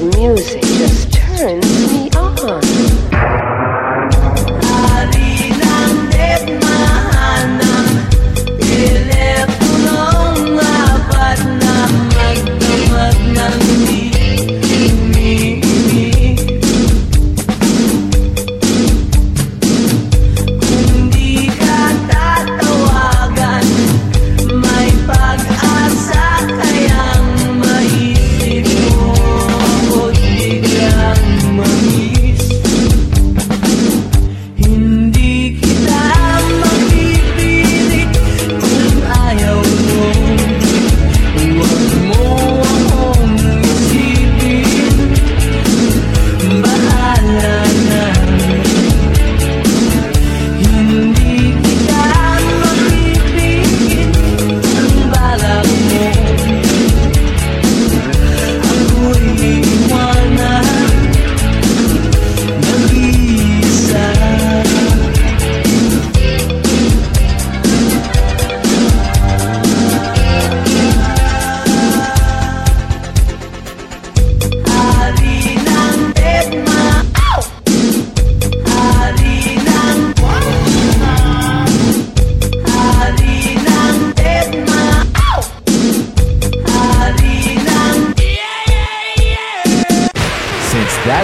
the music.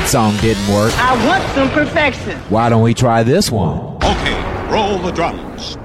Song didn't work. I want some perfection. Why don't we try this one? Okay, roll the drums.